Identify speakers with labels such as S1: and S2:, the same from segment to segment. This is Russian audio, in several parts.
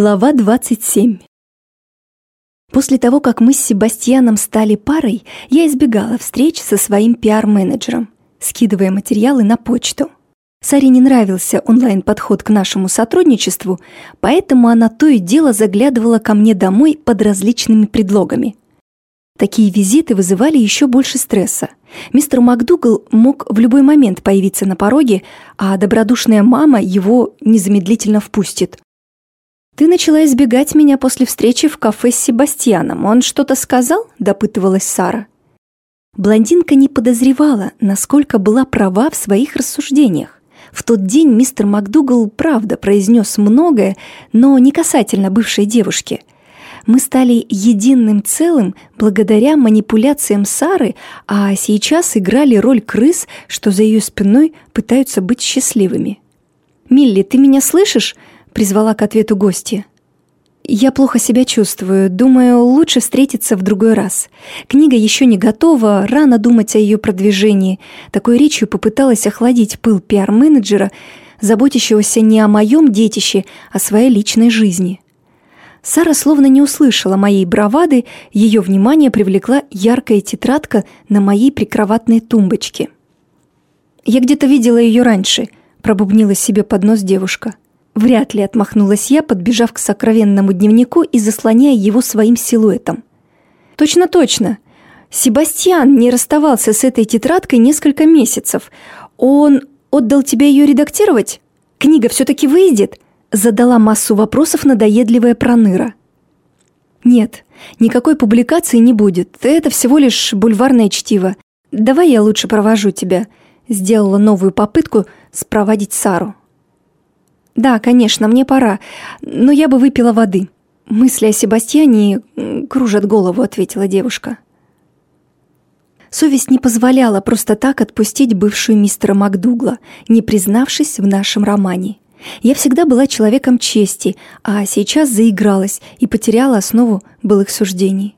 S1: Глава 27 После того, как мы с Себастьяном стали парой, я избегала встреч со своим пиар-менеджером, скидывая материалы на почту. Саре не нравился онлайн-подход к нашему сотрудничеству, поэтому она то и дело заглядывала ко мне домой под различными предлогами. Такие визиты вызывали еще больше стресса. Мистер МакДугал мог в любой момент появиться на пороге, а добродушная мама его незамедлительно впустит. «Ты начала избегать меня после встречи в кафе с Себастьяном. Он что-то сказал?» – допытывалась Сара. Блондинка не подозревала, насколько была права в своих рассуждениях. В тот день мистер МакДугал правда произнес многое, но не касательно бывшей девушки. Мы стали единым целым благодаря манипуляциям Сары, а сейчас играли роль крыс, что за ее спиной пытаются быть счастливыми. «Милли, ты меня слышишь?» Призвала к ответу гостья. «Я плохо себя чувствую. Думаю, лучше встретиться в другой раз. Книга еще не готова, рано думать о ее продвижении. Такой речью попыталась охладить пыл пиар-менеджера, заботящегося не о моем детище, а о своей личной жизни». Сара словно не услышала моей бравады, ее внимание привлекла яркая тетрадка на моей прикроватной тумбочке. «Я где-то видела ее раньше», – пробубнила себе под нос девушка – Вряд ли отмахнулась я, подбежав к сокровенному дневнику и заслоняя его своим силуэтом. Точно-точно. Себастьян не расставался с этой тетрадкой несколько месяцев. Он отдал тебе ее редактировать? Книга все-таки выйдет? Задала массу вопросов надоедливая проныра. Нет, никакой публикации не будет. Это всего лишь бульварное чтиво. Давай я лучше провожу тебя. Сделала новую попытку спровадить Сару. «Да, конечно, мне пора, но я бы выпила воды». «Мысли о Себастьяне кружат голову», — ответила девушка. Совесть не позволяла просто так отпустить бывшую мистера Макдугла, не признавшись в нашем романе. Я всегда была человеком чести, а сейчас заигралась и потеряла основу былых суждений.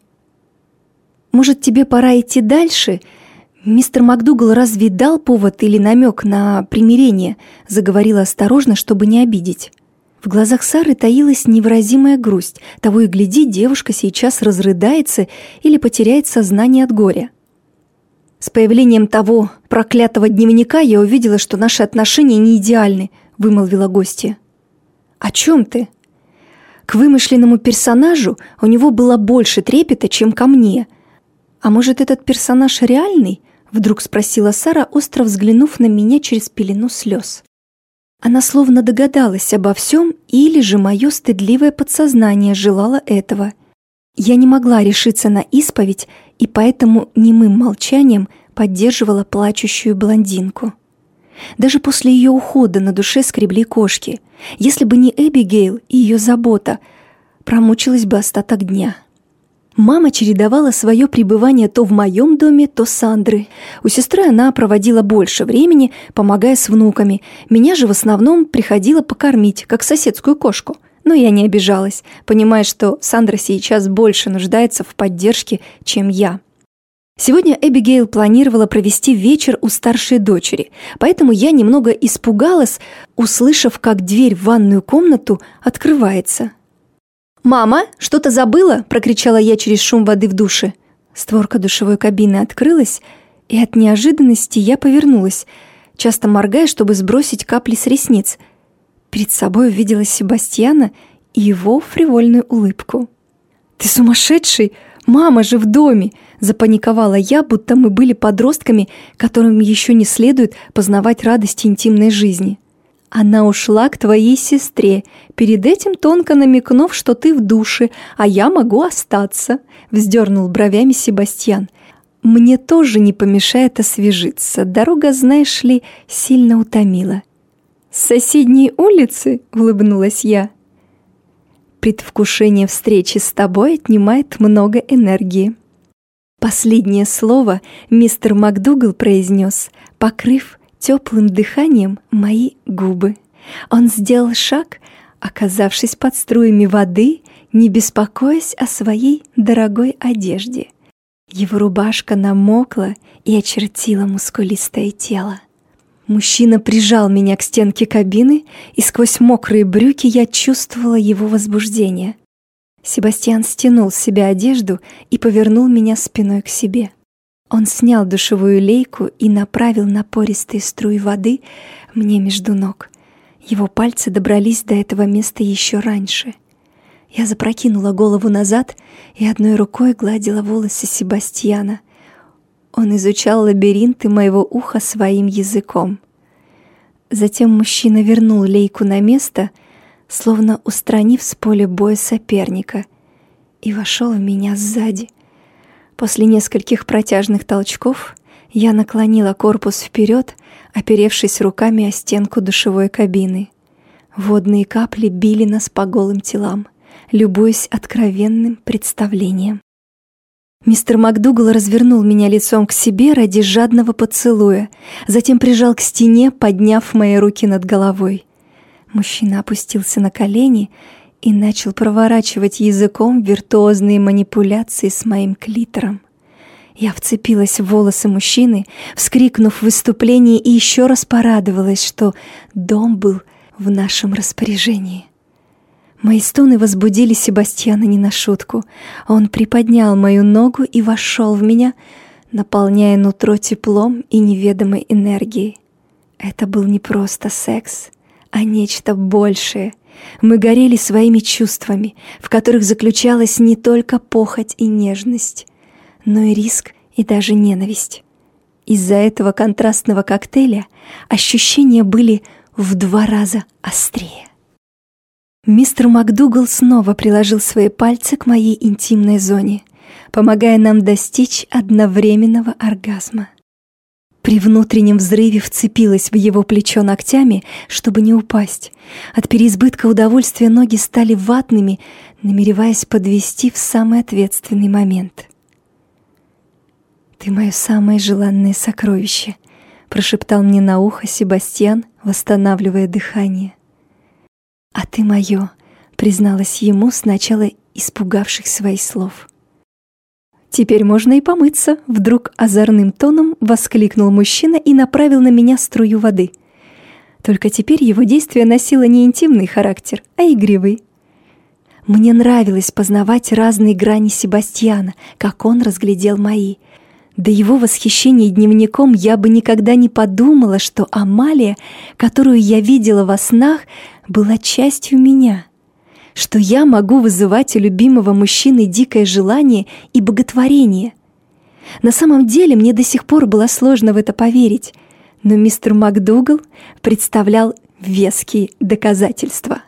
S1: «Может, тебе пора идти дальше?» «Мистер МакДугал разве дал повод или намек на примирение?» – заговорила осторожно, чтобы не обидеть. В глазах Сары таилась невыразимая грусть. Того и гляди, девушка сейчас разрыдается или потеряет сознание от горя. С появлением того проклятого дневника я увидела, что наши отношения не идеальны, вымолвила гостья. О чем ты? К вымышленному персонажу у него было больше трепета, чем ко мне. А может, этот персонаж реальный? Вдруг спросила Сара, остро взглянув на меня через пелену слез. Она словно догадалась обо всем, или же мое стыдливое подсознание желало этого. Я не могла решиться на исповедь, и поэтому немым молчанием поддерживала плачущую блондинку. Даже после ее ухода на душе скребли кошки. Если бы не Эбигейл и ее забота, промучилась бы остаток дня. Мама чередовала свое пребывание то в моем доме, то с Сандры. У сестры она проводила больше времени, помогая с внуками. Меня же в основном приходила покормить, как соседскую кошку. Но я не обижалась, понимая, что Сандра сейчас больше нуждается в поддержке, чем я. Сегодня Эбигейл планировала провести вечер у старшей дочери, поэтому я немного испугалась, услышав, как дверь в ванную комнату открывается – «Мама, что-то забыла?» – прокричала я через шум воды в душе. Створка душевой кабины открылась, и от неожиданности я повернулась, часто моргая, чтобы сбросить капли с ресниц. Перед собой увидела Себастьяна и его фривольную улыбку. «Ты сумасшедший? Мама же в доме!» – запаниковала я, будто мы были подростками, которым еще не следует познавать радости интимной жизни. Она ушла к твоей сестре, перед этим тонко намекнув, что ты в душе, а я могу остаться», — вздернул бровями Себастьян. «Мне тоже не помешает освежиться. Дорога, знаешь ли, сильно утомила». «С соседней улицы?» — улыбнулась я. «Предвкушение встречи с тобой отнимает много энергии». Последнее слово мистер МакДугал произнес, покрыв теплым дыханием мои губы. Он сделал шаг, оказавшись под струями воды, не беспокоясь о своей дорогой одежде. Его рубашка намокла и очертила мускулистое тело. Мужчина прижал меня к стенке кабины, и сквозь мокрые брюки я чувствовала его возбуждение. Себастьян стянул с себя одежду и повернул меня спиной к себе. Он снял душевую лейку и направил напористые струи воды мне между ног. Его пальцы добрались до этого места еще раньше. Я запрокинула голову назад и одной рукой гладила волосы Себастьяна. Он изучал лабиринты моего уха своим языком. Затем мужчина вернул лейку на место, словно устранив с поля боя соперника, и вошел в меня сзади. После нескольких протяжных толчков я наклонила корпус вперед, оперевшись руками о стенку душевой кабины. Водные капли били нас по голым телам — любуясь откровенным представлением. Мистер МакДугал развернул меня лицом к себе ради жадного поцелуя, затем прижал к стене, подняв мои руки над головой. Мужчина опустился на колени и начал проворачивать языком виртуозные манипуляции с моим клитором. Я вцепилась в волосы мужчины, вскрикнув в выступлении и еще раз порадовалась, что дом был в нашем распоряжении. Мои стоны возбудили Себастьяна не на шутку. Он приподнял мою ногу и вошел в меня, наполняя нутро теплом и неведомой энергией. Это был не просто секс, а нечто большее. Мы горели своими чувствами, в которых заключалась не только похоть и нежность, но и риск и даже ненависть. Из-за этого контрастного коктейля ощущения были в два раза острее. Мистер МакДугал снова приложил свои пальцы к моей интимной зоне, помогая нам достичь одновременного оргазма. При внутреннем взрыве вцепилась в его плечо ногтями, чтобы не упасть. От переизбытка удовольствия ноги стали ватными, намереваясь подвести в самый ответственный момент. «Ты мое самое желанное сокровище», — прошептал мне на ухо Себастьян, восстанавливая дыхание. «А ты мое», — призналась ему, сначала испугавших своих слов. «Теперь можно и помыться», — вдруг озорным тоном воскликнул мужчина и направил на меня струю воды. Только теперь его действие носило не интимный характер, а игривый. Мне нравилось познавать разные грани Себастьяна, как он разглядел мои. До его восхищения дневником я бы никогда не подумала, что Амалия, которую я видела во снах, была частью меня, что я могу вызывать у любимого мужчины дикое желание и боготворение. На самом деле мне до сих пор было сложно в это поверить, но мистер МакДугал представлял веские доказательства.